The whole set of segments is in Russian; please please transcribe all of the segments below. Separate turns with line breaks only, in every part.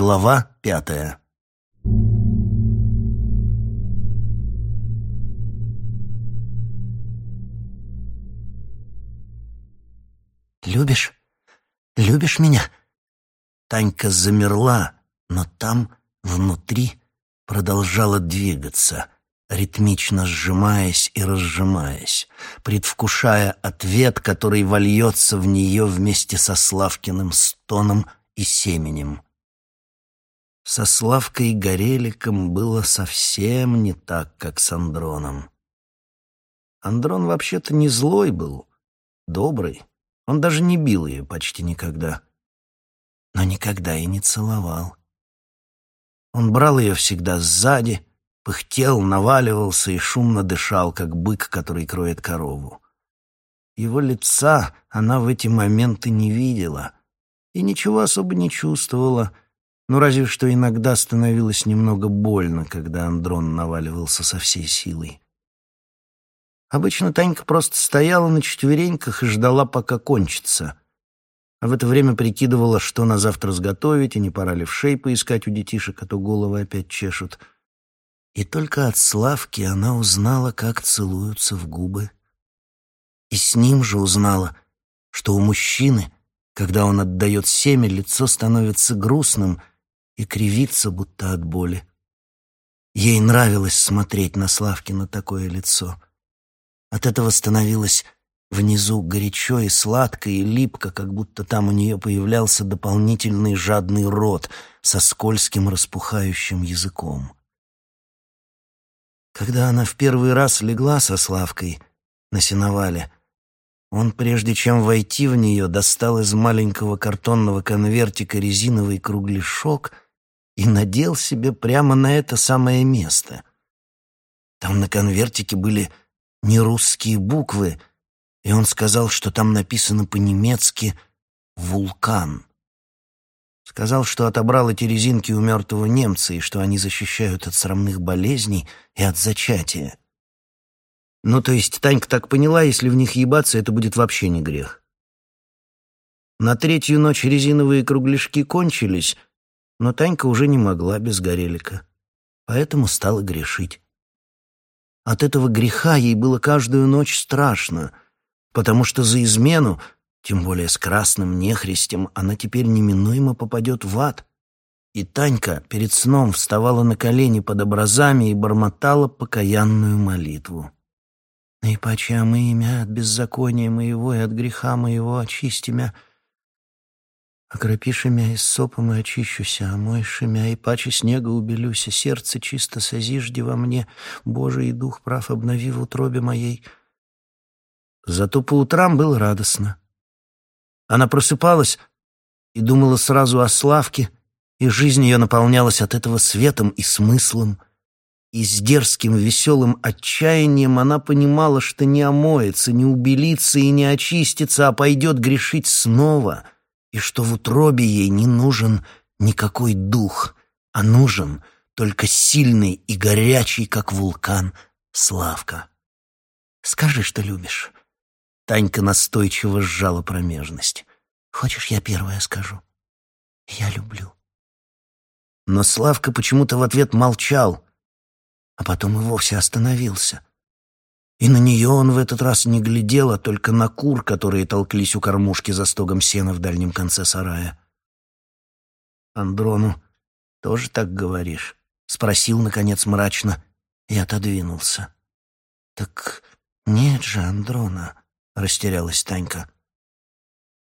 Глава пятая «Любишь? Любишь меня?» Танька замерла, но там, внутри, продолжала двигаться, ритмично сжимаясь и разжимаясь, предвкушая ответ, который вольется в нее вместе со Славкиным стоном и семенем. Со Славкой Гореликом было совсем не так, как с Андроном. Андрон вообще-то не злой был, добрый. Он даже не бил ее почти никогда. Но никогда и не целовал. Он брал ее всегда сзади, пыхтел, наваливался и шумно дышал, как бык, который кроет корову. Его лица она в эти моменты не видела и ничего особо не чувствовала, ну разве что иногда становилось немного больно, когда Андрон наваливался со всей силой. Обычно Танька просто стояла на четвереньках и ждала, пока кончится. А в это время прикидывала, что на завтра сготовить, и не пора ли в шей поискать у детишек, а то головы опять чешут. И только от Славки она узнала, как целуются в губы. И с ним же узнала, что у мужчины, когда он отдает семя, лицо становится грустным и кривится, будто от боли. Ей нравилось смотреть на Славкино такое лицо — от этого становилось внизу горячо и сладко и липко, как будто там у нее появлялся дополнительный жадный рот со скользким распухающим языком. Когда она в первый раз легла со Славкой на сеновале, он, прежде чем войти в нее, достал из маленького картонного конвертика резиновый кругляшок и надел себе прямо на это самое место. Там на конвертике были не русские буквы, и он сказал, что там написано по-немецки «вулкан». Сказал, что отобрал эти резинки у мертвого немца и что они защищают от срамных болезней и от зачатия. Ну, то есть Танька так поняла, если в них ебаться, это будет вообще не грех. На третью ночь резиновые кругляшки кончились, но Танька уже не могла без горелика, поэтому стала грешить. От этого греха ей было каждую ночь страшно, потому что за измену, тем более с красным нехристем, она теперь неминуемо попадет в ад. И Танька перед сном вставала на колени под образами и бормотала покаянную молитву. «И паче мы имя от беззакония моего и от греха моего очисти мя, Окропиши мя из сопом и очищуся, омойши мя, и паче снега убелюся, сердце чисто созижди во мне, Боже, и дух прав обнови в утробе моей. Зато по утрам было радостно. Она просыпалась и думала сразу о Славке, и жизнь ее наполнялась от этого светом и смыслом. И с дерзким веселым отчаянием она понимала, что не омоется, не убелится и не очистится, а пойдет грешить снова — и что в утробе ей не нужен никакой дух, а нужен только сильный и горячий, как вулкан, Славка. «Скажи, что любишь». Танька настойчиво сжала промежность. «Хочешь, я первая скажу?» «Я люблю». Но Славка почему-то в ответ молчал, а потом и вовсе остановился. И на нее он в этот раз не глядел, а только на кур, которые толклись у кормушки за стогом сена в дальнем конце сарая. «Андрону тоже так говоришь?» — спросил, наконец, мрачно и отодвинулся. «Так нет же, Андрона», — растерялась Танька.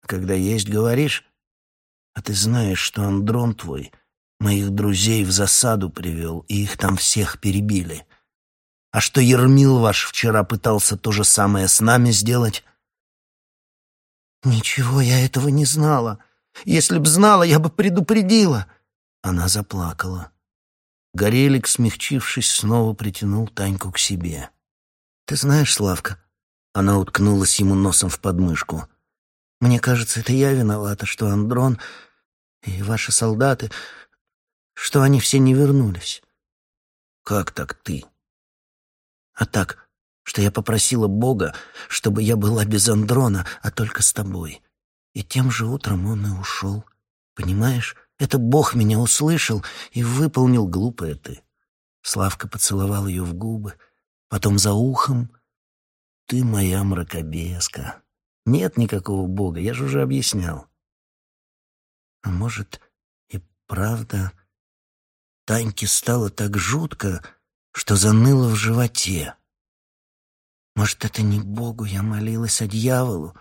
«Когда есть, говоришь? А ты знаешь, что Андрон твой моих друзей в засаду привел, и их там всех перебили». А что Ермил ваш вчера пытался то же самое с нами сделать? Ничего я этого не знала. Если б знала, я бы предупредила. Она заплакала. Горелик, смягчившись, снова притянул Таньку к себе. Ты знаешь, Славка, она уткнулась ему носом в подмышку. Мне кажется, это я виновата, что Андрон и ваши солдаты, что они все не вернулись. Как так ты? А так, что я попросила Бога, чтобы я была без Андрона, а только с тобой. И тем же утром он и ушел. Понимаешь? Это Бог меня услышал и выполнил глупое ты. Славка поцеловал ее в губы, потом за ухом. Ты моя мракобеска. Нет никакого Бога, я же уже объяснял. А может, и правда, Таньке стало так жутко, что заныло в животе. Может, это не Богу я молилась, а дьяволу?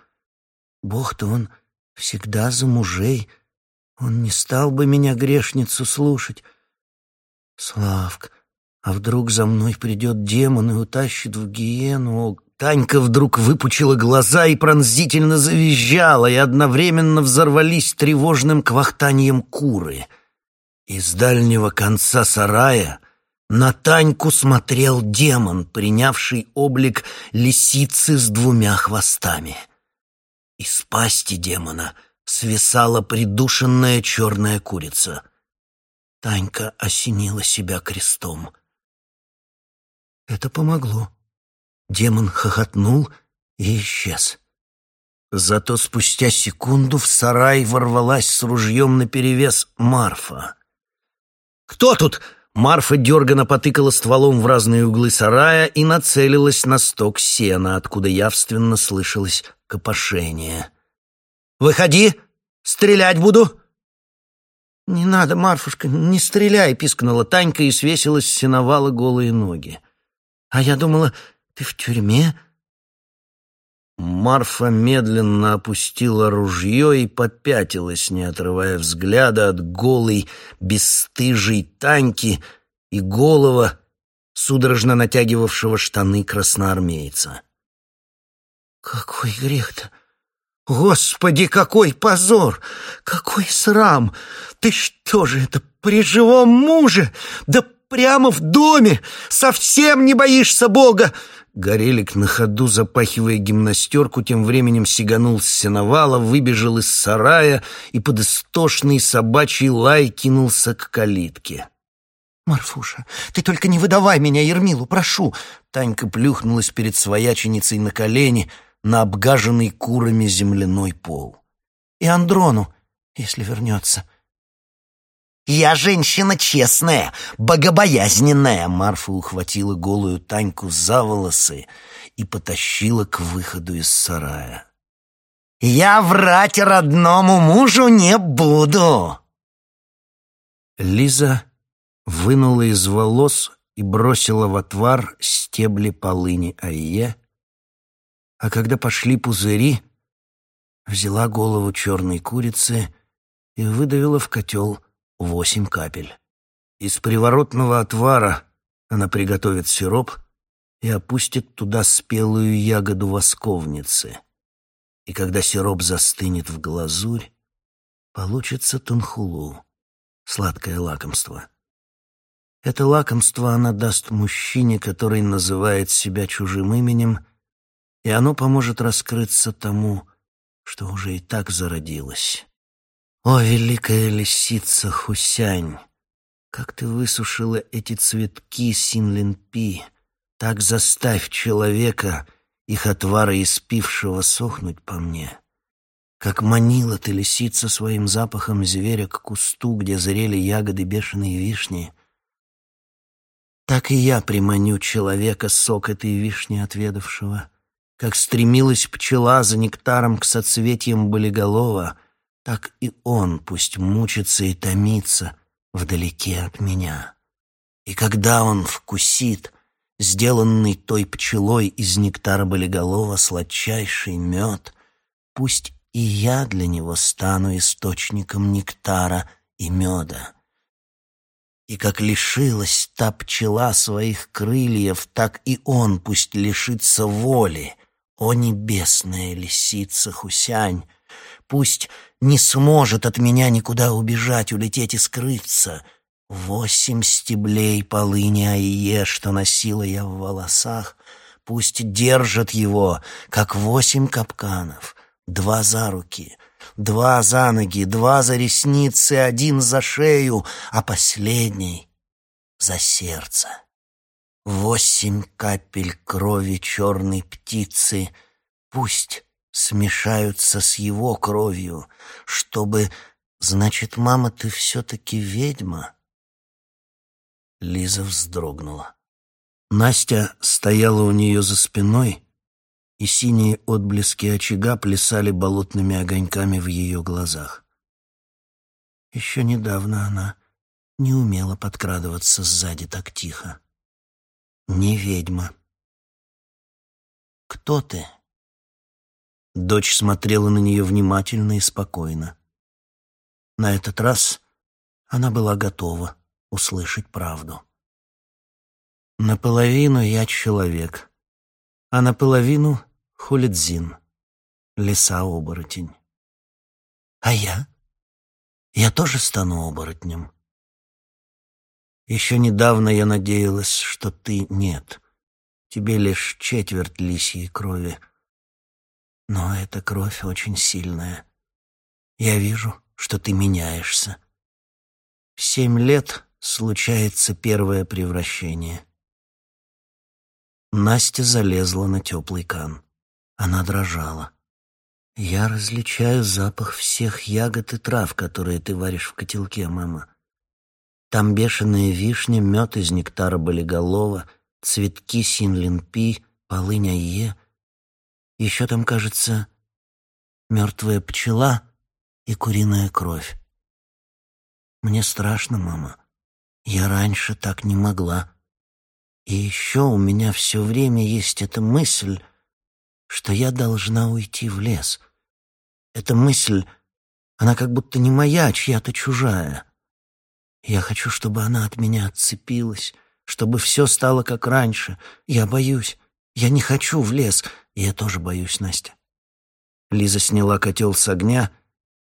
Бог-то он всегда за мужей. Он не стал бы меня, грешницу, слушать. Славк, а вдруг за мной придет демон и утащит в гиену? Танька вдруг выпучила глаза и пронзительно завизжала, и одновременно взорвались тревожным квахтанием куры. Из дальнего конца сарая на Таньку смотрел демон, принявший облик лисицы с двумя хвостами. Из пасти демона свисала придушенная черная курица. Танька осенила себя крестом. Это помогло. Демон хохотнул и исчез. Зато спустя секунду в сарай ворвалась с ружьем наперевес Марфа. «Кто тут?» Марфа дерганно потыкала стволом в разные углы сарая и нацелилась на сток сена, откуда явственно слышалось копошение. «Выходи! Стрелять буду!» «Не надо, Марфушка, не стреляй!» — пискнула Танька и свесилась с сеновала голые ноги. «А я думала, ты в тюрьме?» Марфа медленно опустила ружье и попятилась, не отрывая взгляда от голой, бесстыжей Таньки и голого, судорожно натягивавшего штаны красноармейца. «Какой грех-то! Господи, какой позор! Какой срам! Ты что же это, при живом муже? Да прямо в доме! Совсем не боишься Бога!» Горелик на ходу, запахивая гимнастерку, тем временем сиганул с сеновала, выбежал из сарая и под истошный собачий лай кинулся к калитке. «Марфуша, ты только не выдавай меня Ермилу, прошу!» Танька плюхнулась перед свояченицей на колени на обгаженный курами земляной пол. «И Андрону, если вернется». «Я женщина честная, богобоязненная!» Марфа ухватила голую Таньку за волосы и потащила к выходу из сарая. «Я врать родному мужу не буду!» Лиза вынула из волос и бросила в отвар стебли полыни Айе, а когда пошли пузыри, взяла голову черной курицы и выдавила в котел восемь капель. Из приворотного отвара она приготовит сироп и опустит туда спелую ягоду восковницы. И когда сироп застынет в глазурь, получится тунхулу, сладкое лакомство. Это лакомство она даст мужчине, который называет себя чужим именем, и оно поможет раскрыться тому, что уже и так зародилось. О, великая лисица Хусянь, как ты высушила эти цветки Синлинпи, так заставь человека, их отвара испившего, сохнуть по мне. Как манила ты, лисица, своим запахом зверя к кусту, где зрели ягоды бешеной вишни, так и я приманю человека сок этой вишни отведавшего. Как стремилась пчела за нектаром к соцветиям болиголова — так и он пусть мучится и томится вдалеке от меня. И когда он вкусит сделанный той пчелой из нектара болиголова сладчайший мед, пусть и я для него стану источником нектара и меда. И как лишилась та пчела своих крыльев, так и он пусть лишится воли, о небесная лисица Хусянь, Пусть не сможет от меня никуда убежать, улететь и скрыться. Восемь стеблей полыни Айе, что носила я в волосах, пусть держат его, как восемь капканов, два за руки, два за ноги, два за ресницы, один за шею, а последний — за сердце. Восемь капель крови черной птицы пусть смешаются с его кровью, чтобы Значит, мама, ты все-таки ведьма?» Лиза вздрогнула. Настя стояла у нее за спиной, и синие отблески очага плясали болотными огоньками в ее глазах. Еще недавно она не умела подкрадываться сзади так тихо. Не ведьма. «Кто ты?» Дочь смотрела на нее внимательно и спокойно. На этот раз она была готова услышать правду. Наполовину я человек, а наполовину хулидзин, лиса-оборотень. А я? Я тоже стану оборотнем. Еще недавно я надеялась, что ты нет. Тебе лишь четверть лисьей крови. Но эта кровь очень сильная. Я вижу, что ты меняешься. В семь лет случается первое превращение. Настя залезла на теплый кан. Она дрожала. «Я различаю запах всех ягод и трав, которые ты варишь в котелке, мама. Там бешеная вишня, мед из нектара болиголова, цветки синлинпи, полынь айе. Еще там, кажется, мертвая пчела и куриная кровь. Мне страшно, мама. Я раньше так не могла. И еще у меня все время есть эта мысль, что я должна уйти в лес. Эта мысль, она как будто не моя, а чья-то чужая. Я хочу, чтобы она от меня отцепилась, чтобы все стало как раньше. Я боюсь. Я не хочу в лес. Я тоже боюсь, Настя. Лиза сняла котел с огня,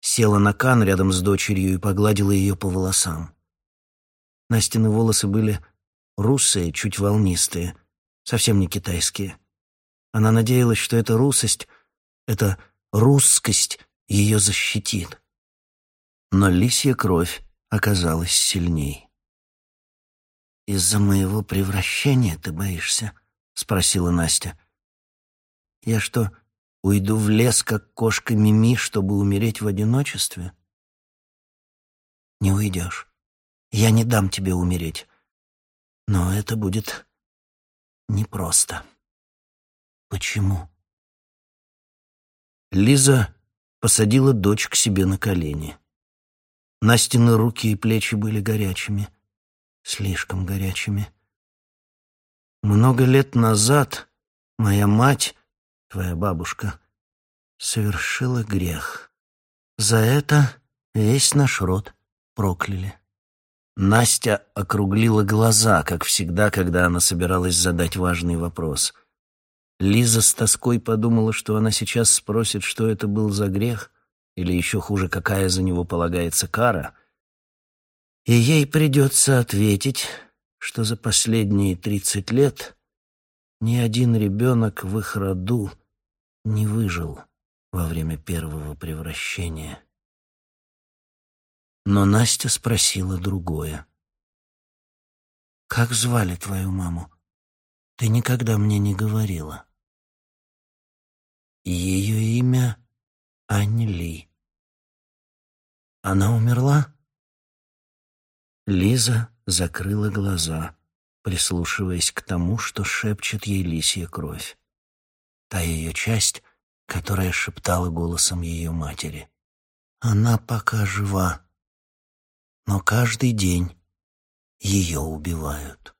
села на кан рядом с дочерью и погладила ее по волосам. Настины волосы были русые, чуть волнистые, совсем не китайские. Она надеялась, что эта русость, эта русскость ее защитит. Но лисья кровь оказалась сильней. «Из-за моего превращения ты боишься?» — спросила Настя. «Я что, уйду в лес, как кошка Мими, чтобы умереть в одиночестве?» «Не уйдешь. Я не дам тебе умереть. Но это будет непросто. Почему? Лиза посадила дочь к себе на колени. Настины руки и плечи были горячими, слишком горячими. Много лет назад моя мать, твоя бабушка, совершила грех. За это весь наш род прокляли. Настя округлила глаза, как всегда, когда она собиралась задать важный вопрос. Лиза с тоской подумала, что она сейчас спросит, что это был за грех, или еще хуже, какая за него полагается кара. И ей придется ответить, что за последние тридцать лет ни один ребенок в их роду не выжил во время первого превращения. Но Настя спросила другое. «Как звали твою маму? Ты никогда мне не говорила». Ее имя Ань Ли. Она умерла? Лиза закрыла глаза, прислушиваясь к тому, что шепчет ей лисья кровь. Та ее часть, которая шептала голосом ее матери. Она пока жива, но каждый день ее убивают.